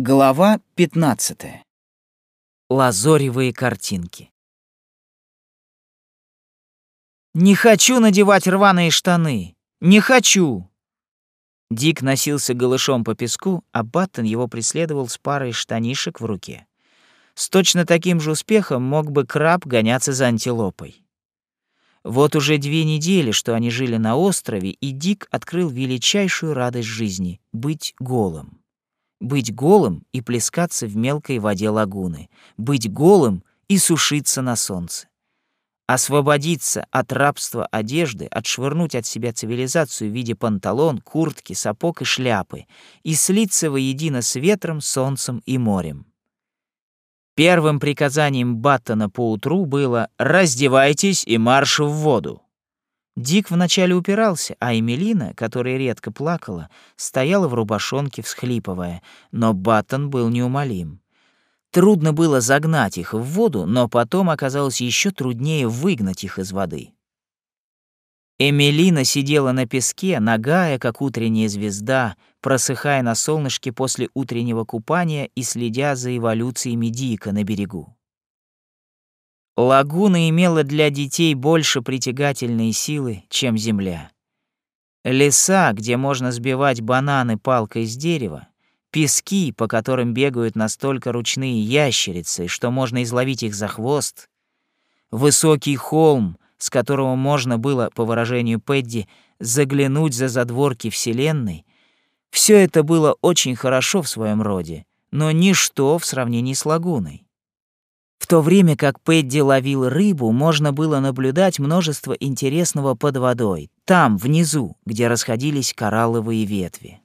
Глава 15. Лазоревые картинки. «Не хочу надевать рваные штаны! Не хочу!» Дик носился голышом по песку, а Баттон его преследовал с парой штанишек в руке. С точно таким же успехом мог бы краб гоняться за антилопой. Вот уже две недели, что они жили на острове, и Дик открыл величайшую радость жизни — быть голым. Быть голым и плескаться в мелкой воде лагуны. Быть голым и сушиться на солнце. Освободиться от рабства одежды, отшвырнуть от себя цивилизацию в виде панталон, куртки, сапог и шляпы и слиться воедино с ветром, солнцем и морем. Первым приказанием Баттона по утру было «раздевайтесь и марш в воду». Дик вначале упирался, а Эмилина, которая редко плакала, стояла в рубашонке, всхлипывая, но Баттон был неумолим. Трудно было загнать их в воду, но потом оказалось еще труднее выгнать их из воды. Эмилина сидела на песке, нагая, как утренняя звезда, просыхая на солнышке после утреннего купания и следя за эволюциями Дика на берегу. Лагуна имела для детей больше притягательной силы, чем земля. Леса, где можно сбивать бананы палкой с дерева, пески, по которым бегают настолько ручные ящерицы, что можно изловить их за хвост, высокий холм, с которого можно было, по выражению Пэдди, заглянуть за задворки Вселенной, все это было очень хорошо в своем роде, но ничто в сравнении с лагуной. В то время как Пэдди ловил рыбу, можно было наблюдать множество интересного под водой, там, внизу, где расходились коралловые ветви.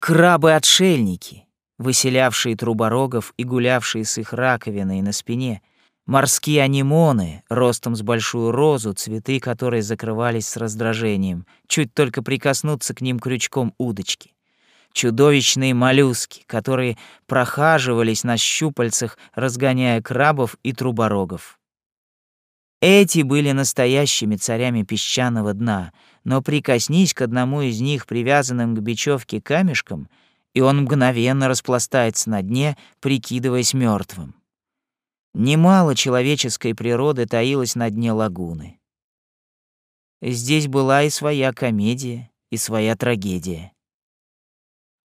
Крабы-отшельники, выселявшие труборогов и гулявшие с их раковиной на спине, морские анимоны, ростом с большую розу, цветы которой закрывались с раздражением, чуть только прикоснуться к ним крючком удочки чудовищные моллюски, которые прохаживались на щупальцах, разгоняя крабов и труборогов. Эти были настоящими царями песчаного дна, но прикоснись к одному из них, привязанным к бечевке камешком, и он мгновенно распластается на дне, прикидываясь мертвым. Немало человеческой природы таилось на дне лагуны. Здесь была и своя комедия, и своя трагедия.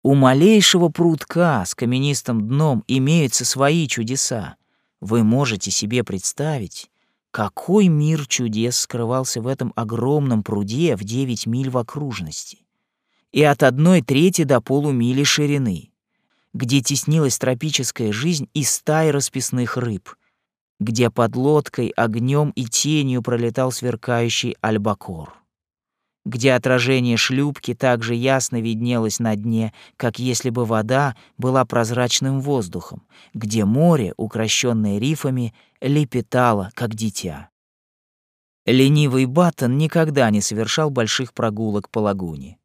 У малейшего прутка с каменистым дном имеются свои чудеса. Вы можете себе представить, какой мир чудес скрывался в этом огромном пруде в 9 миль в окружности и от одной трети до полумили ширины, где теснилась тропическая жизнь и стаи расписных рыб, где под лодкой огнем и тенью пролетал сверкающий альбакор где отражение шлюпки также ясно виднелось на дне, как если бы вода была прозрачным воздухом, где море, укращенное рифами, лепетало, как дитя. Ленивый Баттон никогда не совершал больших прогулок по лагуне.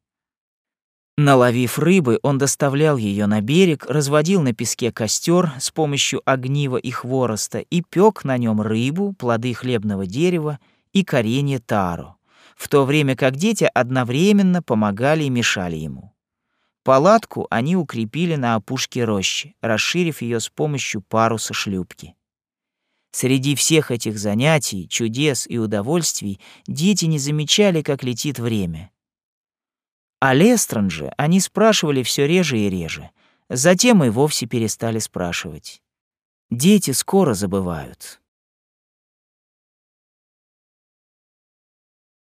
Наловив рыбы, он доставлял ее на берег, разводил на песке костер с помощью огнива и хвороста и пек на нем рыбу, плоды хлебного дерева и коренья таро в то время как дети одновременно помогали и мешали ему. Палатку они укрепили на опушке рощи, расширив ее с помощью паруса шлюпки. Среди всех этих занятий, чудес и удовольствий дети не замечали, как летит время. О Лестранже они спрашивали все реже и реже, затем и вовсе перестали спрашивать. Дети скоро забывают.